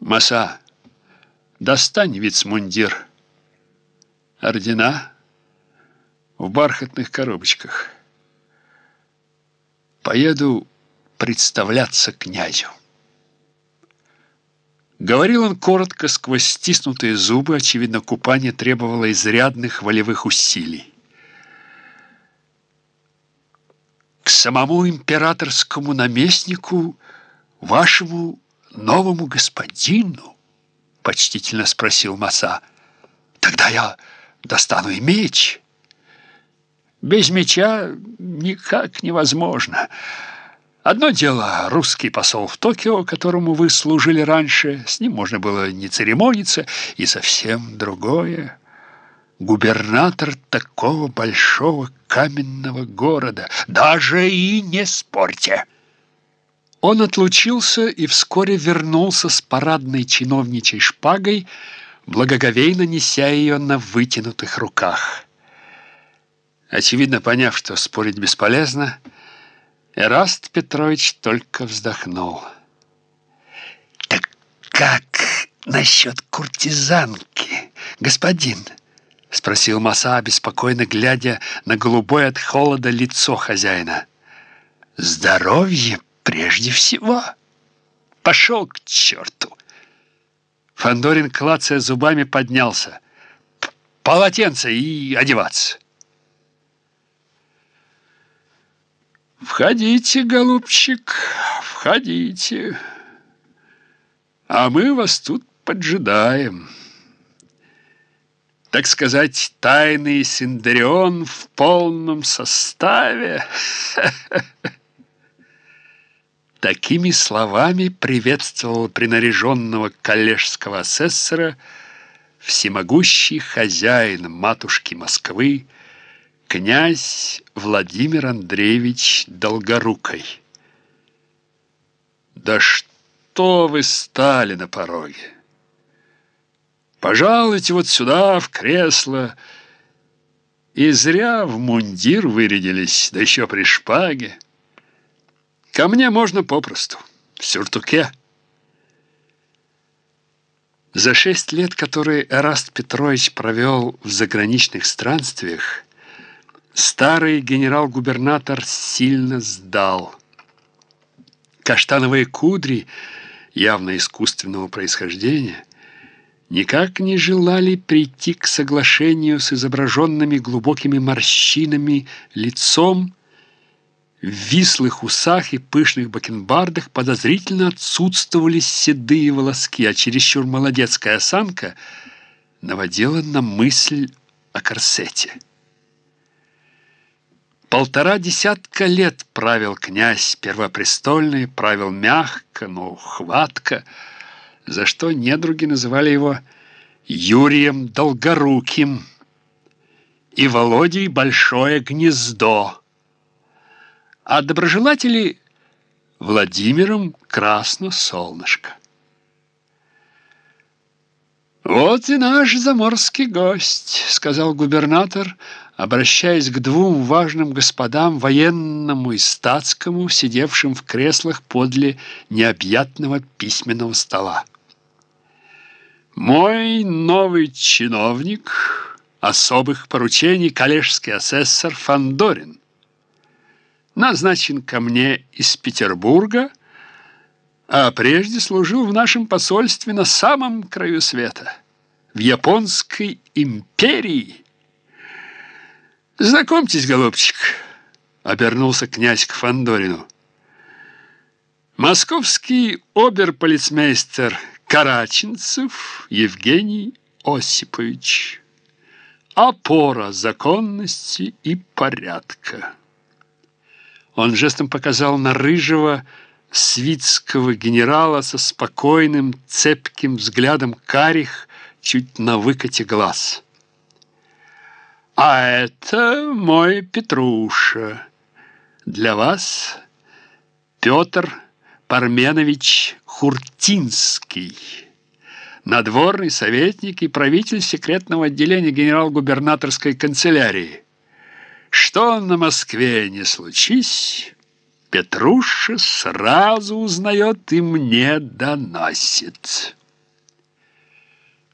Маса, достань вицмундир. Ордена в бархатных коробочках. Поеду представляться князю. Говорил он коротко, сквозь стиснутые зубы, очевидно, купание требовало изрядных волевых усилий. К самому императорскому наместнику, вашему новому господину, почтительно спросил Маса. Тогда я достану и меч. Без меча никак невозможно. Одно дело русский посол в Токио, которому вы служили раньше, с ним можно было не церемониться, и совсем другое губернатор такого большого каменного города. Даже и не спорьте. Он отлучился и вскоре вернулся с парадной чиновничей шпагой, благоговейно неся ее на вытянутых руках. Очевидно, поняв, что спорить бесполезно, Эраст Петрович только вздохнул. «Так как насчет куртизанки, господин?» — спросил Маса, беспокойно глядя на голубое от холода лицо хозяина. «Здоровье прежде всего. Пошел к черту!» Фандорин, клацая зубами, поднялся. «Полотенце и одеваться!» «Входите, голубчик, входите, а мы вас тут поджидаем». Так сказать, тайный Синдарион в полном составе. Такими словами приветствовал принаряженного коллежского асессора всемогущий хозяин матушки Москвы, князь Владимир Андреевич Долгорукой. «Да что вы стали на пороге? Пожалуйте вот сюда, в кресло, и зря в мундир вырядились, да еще при шпаге. Ко мне можно попросту, в сюртуке». За шесть лет, которые Эраст Петрович провел в заграничных странствиях, Старый генерал-губернатор сильно сдал. Каштановые кудри, явно искусственного происхождения, никак не желали прийти к соглашению с изображенными глубокими морщинами лицом, в вислых усах и пышных бакенбардах подозрительно отсутствовали седые волоски, а чересчур молодецкая осанка наводила на мысль о корсете. Полтора десятка лет правил князь первопрестольный, правил мягко, но хватко, за что недруги называли его Юрием Долгоруким и Володей Большое Гнездо, а доброжелатели Владимиром Красно Солнышко. «Вот и наш заморский гость», — сказал губернатор, обращаясь к двум важным господам, военному и статскому, сидевшим в креслах подле необъятного письменного стола. «Мой новый чиновник особых поручений, коллежский асессор Фандорин, назначен ко мне из Петербурга, а прежде служил в нашем посольстве на самом краю света, в Японской империи. «Знакомьтесь, голубчик», — обернулся князь к Фандорину. «Московский оберполицмейстер Караченцев Евгений Осипович. Опора законности и порядка». Он жестом показал на рыжего, свитского генерала со спокойным, цепким взглядом карих чуть на выкате глаз. «А это мой Петруша. Для вас Петр Парменович Хуртинский» надворный советник и правитель секретного отделения генерал-губернаторской канцелярии. Что на Москве не случись, Петруша сразу узнает и мне доносит».